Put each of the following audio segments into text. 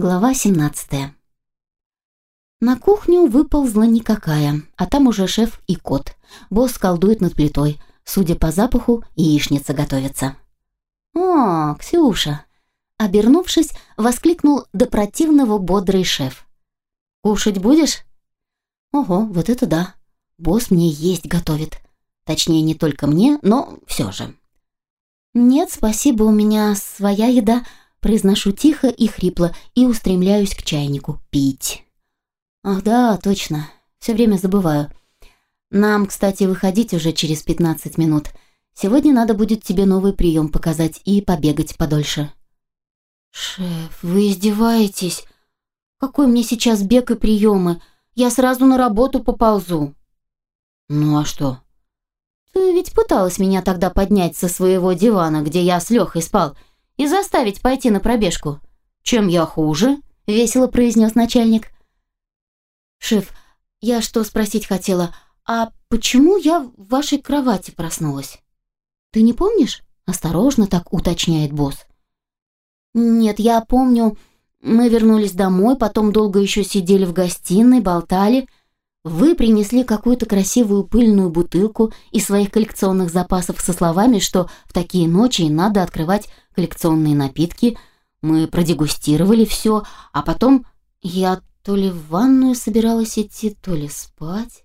Глава 17. На кухню выползла никакая, а там уже шеф и кот. Босс колдует над плитой. Судя по запаху, яичница готовится. «О, Ксюша!» Обернувшись, воскликнул до противного бодрый шеф. «Кушать будешь?» «Ого, вот это да! Босс мне есть готовит. Точнее, не только мне, но все же». «Нет, спасибо, у меня своя еда», Произношу тихо и хрипло и устремляюсь к чайнику. Пить. Ах да, точно. Все время забываю. Нам, кстати, выходить уже через 15 минут. Сегодня надо будет тебе новый прием показать и побегать подольше. Шеф, вы издеваетесь? Какой мне сейчас бег и приемы? Я сразу на работу поползу. Ну а что? Ты ведь пыталась меня тогда поднять со своего дивана, где я с Лехой спал, и заставить пойти на пробежку. Чем я хуже?» — весело произнес начальник. «Шеф, я что спросить хотела, а почему я в вашей кровати проснулась?» «Ты не помнишь?» — осторожно так уточняет босс. «Нет, я помню. Мы вернулись домой, потом долго еще сидели в гостиной, болтали. Вы принесли какую-то красивую пыльную бутылку из своих коллекционных запасов со словами, что в такие ночи надо открывать коллекционные напитки. Мы продегустировали все, а потом я то ли в ванную собиралась идти, то ли спать.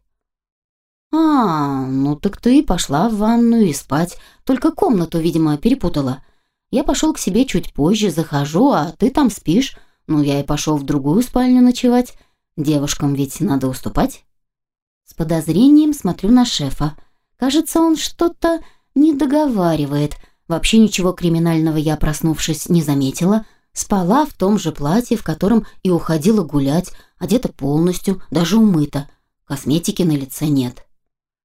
А, ну так ты и пошла в ванную и спать, только комнату, видимо, перепутала. Я пошел к себе чуть позже, захожу, а ты там спишь. Ну, я и пошел в другую спальню ночевать. Девушкам ведь надо уступать. С подозрением смотрю на шефа. Кажется, он что-то не договаривает. Вообще ничего криминального я, проснувшись, не заметила. Спала в том же платье, в котором и уходила гулять, одета полностью, даже умыта. Косметики на лице нет.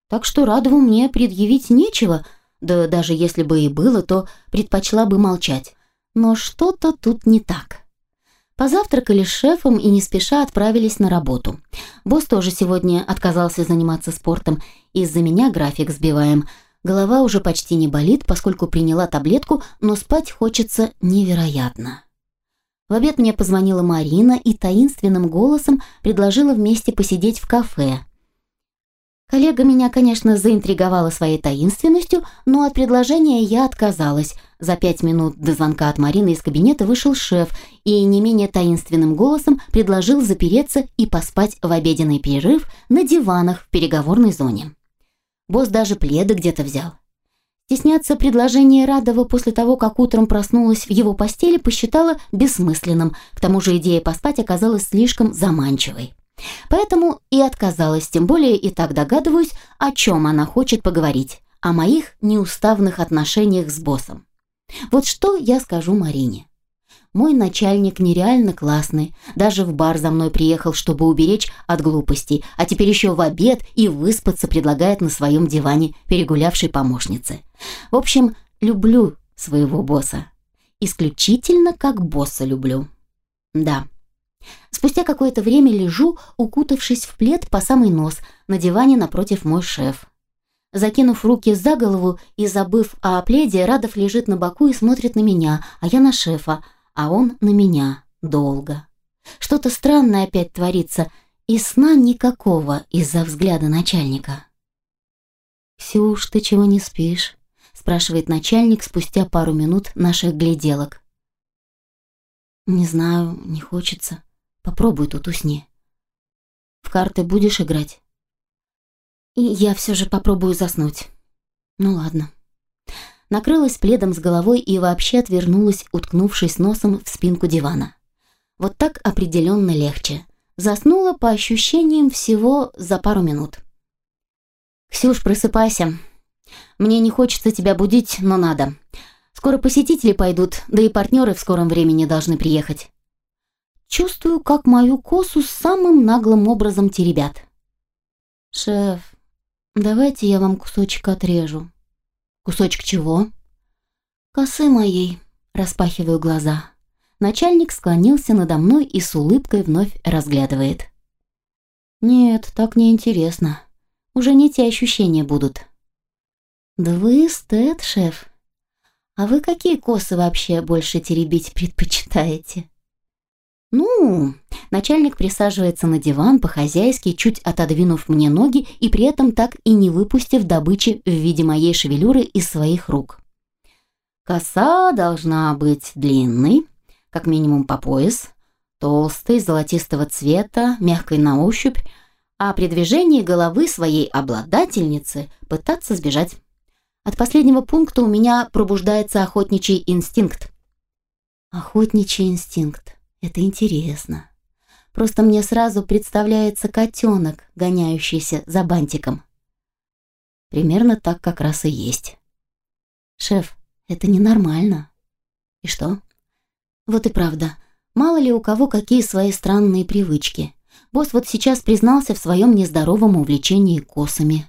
Так что Радову мне предъявить нечего, да даже если бы и было, то предпочла бы молчать. Но что-то тут не так. Позавтракали с шефом и не спеша отправились на работу. Босс тоже сегодня отказался заниматься спортом. Из-за меня график сбиваем. Голова уже почти не болит, поскольку приняла таблетку, но спать хочется невероятно. В обед мне позвонила Марина и таинственным голосом предложила вместе посидеть в кафе. Коллега меня, конечно, заинтриговала своей таинственностью, но от предложения я отказалась. За пять минут до звонка от Марины из кабинета вышел шеф и не менее таинственным голосом предложил запереться и поспать в обеденный перерыв на диванах в переговорной зоне. Босс даже пледы где-то взял. Стесняться предложения Радова после того, как утром проснулась в его постели, посчитала бессмысленным, к тому же идея поспать оказалась слишком заманчивой. Поэтому и отказалась, тем более и так догадываюсь, о чем она хочет поговорить, о моих неуставных отношениях с боссом. Вот что я скажу Марине. Мой начальник нереально классный, даже в бар за мной приехал, чтобы уберечь от глупостей, а теперь еще в обед и выспаться предлагает на своем диване перегулявшей помощнице. В общем, люблю своего босса. Исключительно как босса люблю. Да. Спустя какое-то время лежу, укутавшись в плед по самый нос, на диване напротив мой шеф. Закинув руки за голову и забыв о пледе, Радов лежит на боку и смотрит на меня, а я на шефа, а он на меня долго. Что-то странное опять творится, и сна никакого из-за взгляда начальника. «Ксюш, ты чего не спишь?» – спрашивает начальник спустя пару минут наших гляделок. «Не знаю, не хочется. Попробуй тут усни. В карты будешь играть?» И я все же попробую заснуть. Ну ладно. Накрылась пледом с головой и вообще отвернулась, уткнувшись носом в спинку дивана. Вот так определенно легче. Заснула по ощущениям всего за пару минут. «Ксюш, просыпайся. Мне не хочется тебя будить, но надо. Скоро посетители пойдут, да и партнеры в скором времени должны приехать». Чувствую, как мою косу самым наглым образом теребят. «Шеф, давайте я вам кусочек отрежу». «Кусочек чего?» «Косы моей», — распахиваю глаза. Начальник склонился надо мной и с улыбкой вновь разглядывает. «Нет, так не интересно. Уже не те ощущения будут». «Да вы эстет, шеф. А вы какие косы вообще больше теребить предпочитаете?» Ну, начальник присаживается на диван по-хозяйски, чуть отодвинув мне ноги и при этом так и не выпустив добычи в виде моей шевелюры из своих рук. Коса должна быть длинной, как минимум по пояс, толстой, золотистого цвета, мягкой на ощупь, а при движении головы своей обладательницы пытаться сбежать. От последнего пункта у меня пробуждается охотничий инстинкт. Охотничий инстинкт. Это интересно. Просто мне сразу представляется котенок, гоняющийся за бантиком. Примерно так как раз и есть. Шеф, это ненормально. И что? Вот и правда. Мало ли у кого какие свои странные привычки. Босс вот сейчас признался в своем нездоровом увлечении косами.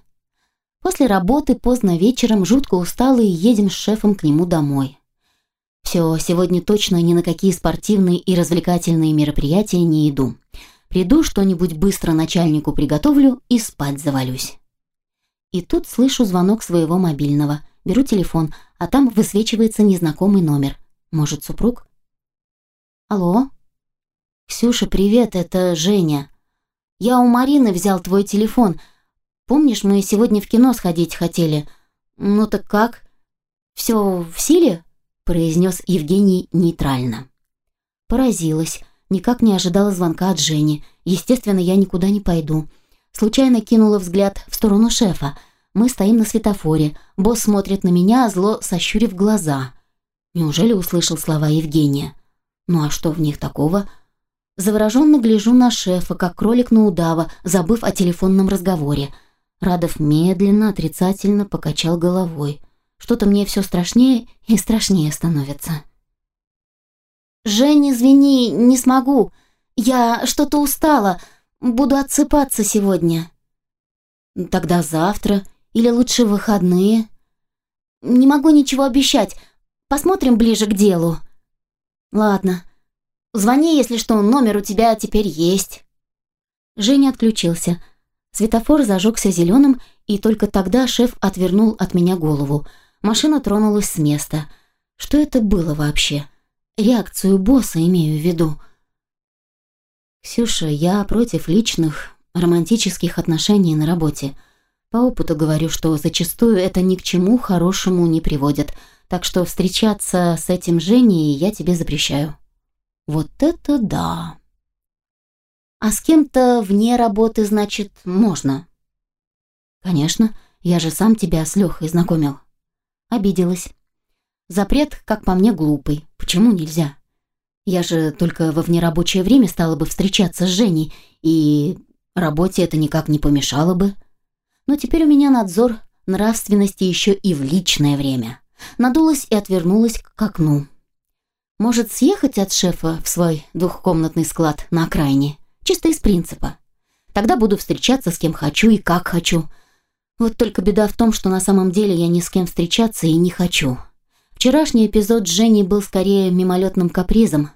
После работы поздно вечером жутко усталый едем с шефом к нему домой. Все, сегодня точно ни на какие спортивные и развлекательные мероприятия не иду. Приду, что-нибудь быстро начальнику приготовлю и спать завалюсь. И тут слышу звонок своего мобильного. Беру телефон, а там высвечивается незнакомый номер. Может, супруг? Алло? Ксюша, привет, это Женя. Я у Марины взял твой телефон. Помнишь, мы сегодня в кино сходить хотели? Ну так как? Все в силе? Произнес Евгений нейтрально. Поразилась, никак не ожидала звонка от Жени. Естественно, я никуда не пойду. Случайно кинула взгляд в сторону шефа. Мы стоим на светофоре. Босс смотрит на меня, зло сощурив глаза. Неужели услышал слова Евгения? Ну а что в них такого? Завороженно гляжу на шефа, как кролик на удава, забыв о телефонном разговоре. Радов медленно, отрицательно покачал головой. Что-то мне все страшнее и страшнее становится. «Жень, извини, не смогу. Я что-то устала. Буду отсыпаться сегодня». «Тогда завтра или лучше выходные?» «Не могу ничего обещать. Посмотрим ближе к делу». «Ладно. Звони, если что, номер у тебя теперь есть». Женя отключился. Светофор зажегся зеленым, и только тогда шеф отвернул от меня голову – Машина тронулась с места. Что это было вообще? Реакцию босса имею в виду. «Ксюша, я против личных, романтических отношений на работе. По опыту говорю, что зачастую это ни к чему хорошему не приводит, так что встречаться с этим Женей я тебе запрещаю». «Вот это да!» «А с кем-то вне работы, значит, можно?» «Конечно, я же сам тебя с Лехой знакомил». Обиделась. Запрет, как по мне, глупый. Почему нельзя? Я же только во внерабочее время стала бы встречаться с Женей, и работе это никак не помешало бы. Но теперь у меня надзор нравственности еще и в личное время. Надулась и отвернулась к окну. Может, съехать от шефа в свой двухкомнатный склад на окраине? Чисто из принципа. Тогда буду встречаться с кем хочу и как хочу, вот только беда в том, что на самом деле я ни с кем встречаться и не хочу. Вчерашний эпизод с Женей был скорее мимолетным капризом.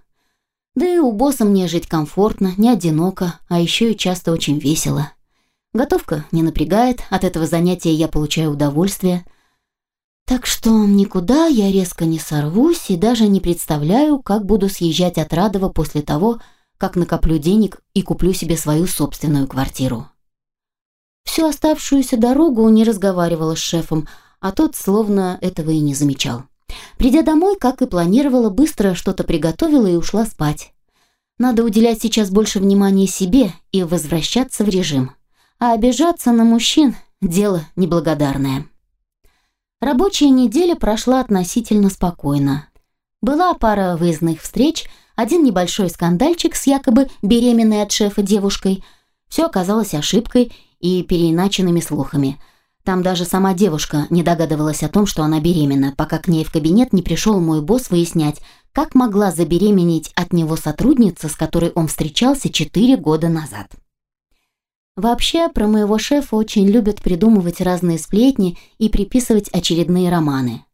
Да и у босса мне жить комфортно, не одиноко, а еще и часто очень весело. Готовка не напрягает, от этого занятия я получаю удовольствие. Так что никуда я резко не сорвусь и даже не представляю, как буду съезжать от Радова после того, как накоплю денег и куплю себе свою собственную квартиру. Всю оставшуюся дорогу не разговаривала с шефом, а тот словно этого и не замечал. Придя домой, как и планировала, быстро что-то приготовила и ушла спать. Надо уделять сейчас больше внимания себе и возвращаться в режим. А обижаться на мужчин – дело неблагодарное. Рабочая неделя прошла относительно спокойно. Была пара выездных встреч, один небольшой скандальчик с якобы беременной от шефа девушкой. Все оказалось ошибкой, и переиначенными слухами. Там даже сама девушка не догадывалась о том, что она беременна, пока к ней в кабинет не пришел мой босс выяснять, как могла забеременеть от него сотрудница, с которой он встречался четыре года назад. Вообще, про моего шефа очень любят придумывать разные сплетни и приписывать очередные романы.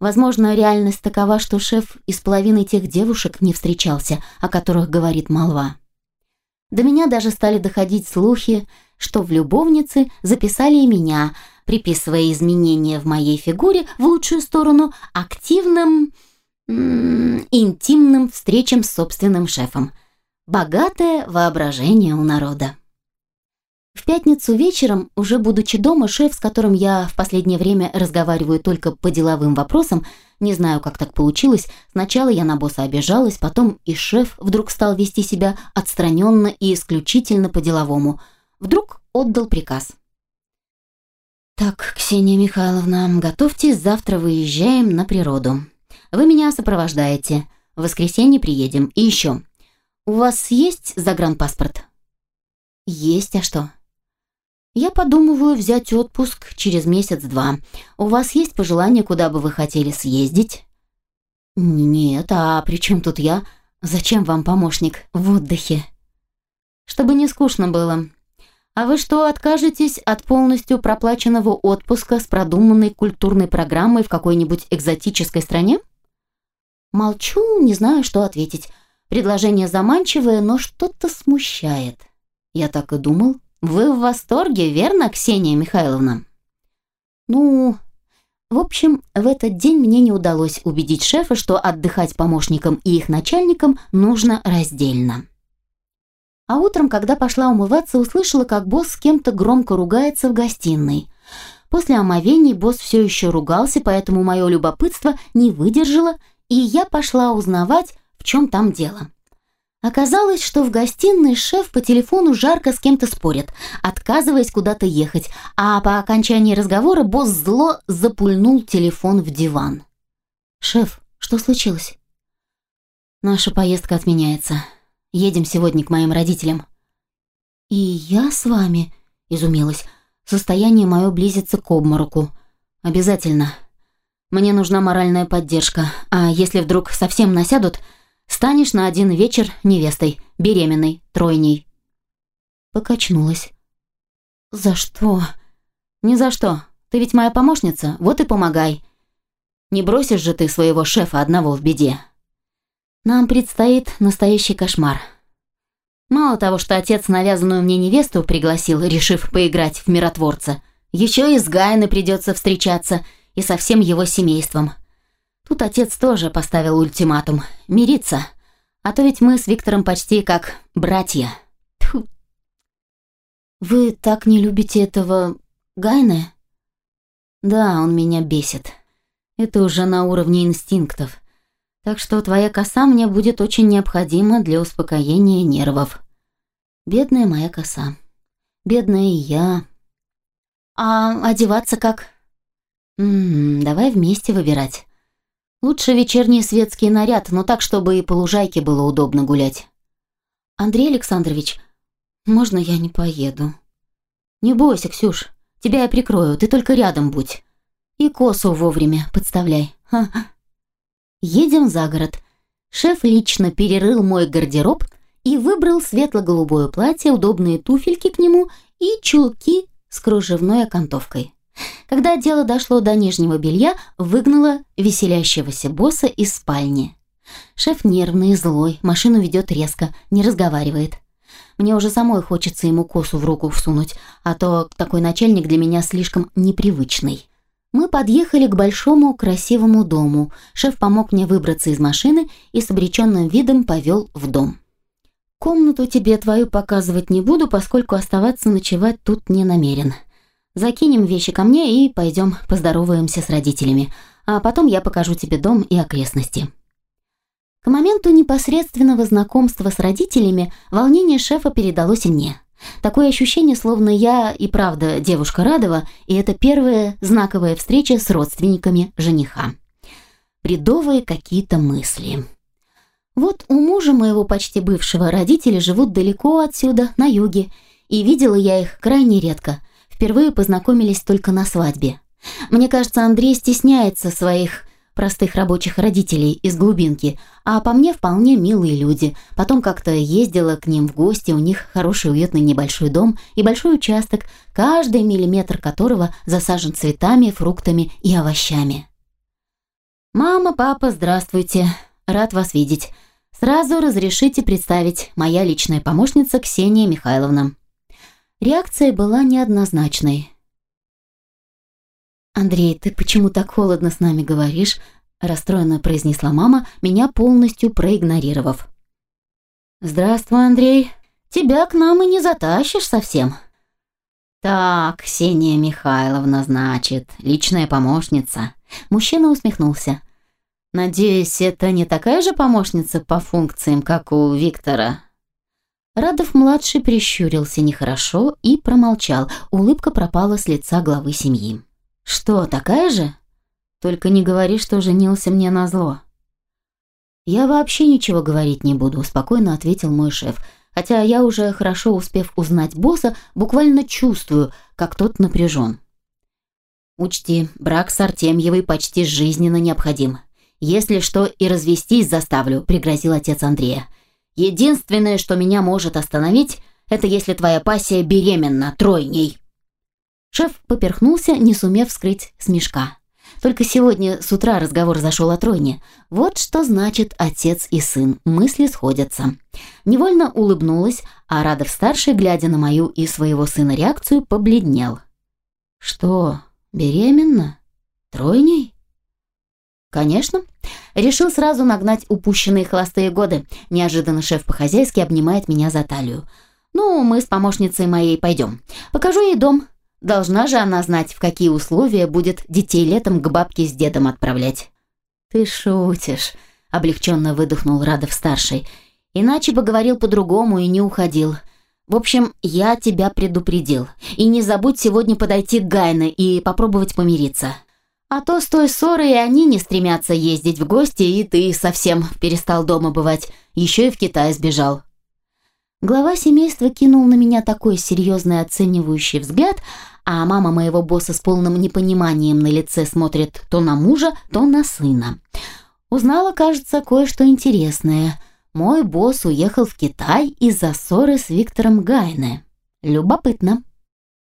Возможно, реальность такова, что шеф из половины тех девушек не встречался, о которых говорит молва. До меня даже стали доходить слухи, что в любовнице записали меня, приписывая изменения в моей фигуре в лучшую сторону активным, интимным встречам с собственным шефом. Богатое воображение у народа. В пятницу вечером, уже будучи дома, шеф, с которым я в последнее время разговариваю только по деловым вопросам, не знаю, как так получилось, сначала я на босса обижалась, потом и шеф вдруг стал вести себя отстраненно и исключительно по-деловому. Вдруг отдал приказ. «Так, Ксения Михайловна, готовьтесь, завтра выезжаем на природу. Вы меня сопровождаете. В воскресенье приедем. И еще. У вас есть загранпаспорт?» «Есть, а что?» Я подумываю взять отпуск через месяц-два. У вас есть пожелание, куда бы вы хотели съездить? Нет, а при чем тут я? Зачем вам помощник в отдыхе? Чтобы не скучно было. А вы что, откажетесь от полностью проплаченного отпуска с продуманной культурной программой в какой-нибудь экзотической стране? Молчу, не знаю, что ответить. Предложение заманчивое, но что-то смущает. Я так и думал. Вы в восторге, верно, Ксения Михайловна? Ну, в общем, в этот день мне не удалось убедить шефа, что отдыхать помощникам и их начальникам нужно раздельно. А утром, когда пошла умываться, услышала, как босс с кем-то громко ругается в гостиной. После омовений босс все еще ругался, поэтому мое любопытство не выдержало, и я пошла узнавать, в чем там дело. Оказалось, что в гостиной шеф по телефону жарко с кем-то спорит, отказываясь куда-то ехать, а по окончании разговора босс зло запульнул телефон в диван. «Шеф, что случилось?» «Наша поездка отменяется. Едем сегодня к моим родителям». «И я с вами?» – изумилась. «Состояние мое близится к обмороку. Обязательно. Мне нужна моральная поддержка, а если вдруг совсем насядут – Станешь на один вечер невестой, беременной, тройней». Покачнулась. «За что?» «Ни за что. Ты ведь моя помощница, вот и помогай. Не бросишь же ты своего шефа одного в беде. Нам предстоит настоящий кошмар. Мало того, что отец навязанную мне невесту пригласил, решив поиграть в миротворца, еще и с Гайной придется встречаться и со всем его семейством. Тут отец тоже поставил ультиматум – мириться. А то ведь мы с Виктором почти как братья. Тьфу. «Вы так не любите этого Гайне?» «Да, он меня бесит. Это уже на уровне инстинктов. Так что твоя коса мне будет очень необходима для успокоения нервов. Бедная моя коса. Бедная я. А одеваться как?» «М -м, давай вместе выбирать. Лучше вечерний светский наряд, но так, чтобы и по лужайке было удобно гулять. Андрей Александрович, можно я не поеду? Не бойся, Ксюш, тебя я прикрою, ты только рядом будь. И косу вовремя подставляй. Ха -ха. Едем за город. Шеф лично перерыл мой гардероб и выбрал светло-голубое платье, удобные туфельки к нему и чулки с кружевной окантовкой. Когда дело дошло до нижнего белья, выгнала веселящегося босса из спальни. Шеф нервный, злой, машину ведет резко, не разговаривает. Мне уже самой хочется ему косу в руку всунуть, а то такой начальник для меня слишком непривычный. Мы подъехали к большому красивому дому. Шеф помог мне выбраться из машины и с обреченным видом повел в дом. Комнату тебе твою показывать не буду, поскольку оставаться ночевать тут не намерен. Закинем вещи ко мне и пойдем поздороваемся с родителями, а потом я покажу тебе дом и окрестности». К моменту непосредственного знакомства с родителями волнение шефа передалось и мне. Такое ощущение, словно я и правда девушка Радова, и это первая знаковая встреча с родственниками жениха. Бредовые какие-то мысли. Вот у мужа моего почти бывшего родители живут далеко отсюда, на юге, и видела я их крайне редко, Впервые познакомились только на свадьбе. Мне кажется, Андрей стесняется своих простых рабочих родителей из глубинки, а по мне вполне милые люди. Потом как-то ездила к ним в гости, у них хороший уютный небольшой дом и большой участок, каждый миллиметр которого засажен цветами, фруктами и овощами. «Мама, папа, здравствуйте. Рад вас видеть. Сразу разрешите представить моя личная помощница Ксения Михайловна». Реакция была неоднозначной. «Андрей, ты почему так холодно с нами говоришь?» расстроенно произнесла мама, меня полностью проигнорировав. «Здравствуй, Андрей. Тебя к нам и не затащишь совсем». «Так, Ксения Михайловна, значит, личная помощница». Мужчина усмехнулся. «Надеюсь, это не такая же помощница по функциям, как у Виктора?» Радов-младший прищурился нехорошо и промолчал. Улыбка пропала с лица главы семьи. «Что, такая же? Только не говори, что женился мне на зло. «Я вообще ничего говорить не буду», – спокойно ответил мой шеф. Хотя я уже хорошо успев узнать босса, буквально чувствую, как тот напряжен. «Учти, брак с Артемьевой почти жизненно необходим. Если что, и развестись заставлю», – пригрозил отец Андрея. Единственное, что меня может остановить, это если твоя пассия беременна тройней». Шеф поперхнулся, не сумев скрыть смешка. Только сегодня с утра разговор зашел о тройне. Вот что значит отец и сын. Мысли сходятся. Невольно улыбнулась, а Радов-старший, глядя на мою и своего сына реакцию, побледнел. «Что, беременна? Тройней?» «Конечно. Решил сразу нагнать упущенные холостые годы. Неожиданно шеф по-хозяйски обнимает меня за талию. Ну, мы с помощницей моей пойдем. Покажу ей дом. Должна же она знать, в какие условия будет детей летом к бабке с дедом отправлять». «Ты шутишь», — облегченно выдохнул Радов-старший. «Иначе бы говорил по-другому и не уходил». В общем, я тебя предупредил. И не забудь сегодня подойти к Гайне и попробовать помириться. А то с той ссорой и они не стремятся ездить в гости, и ты совсем перестал дома бывать, еще и в Китай сбежал». Глава семейства кинул на меня такой серьезный оценивающий взгляд, а мама моего босса с полным непониманием на лице смотрит то на мужа, то на сына. Узнала, кажется, кое-что интересное. Мой босс уехал в Китай из-за ссоры с Виктором Гайне. Любопытно.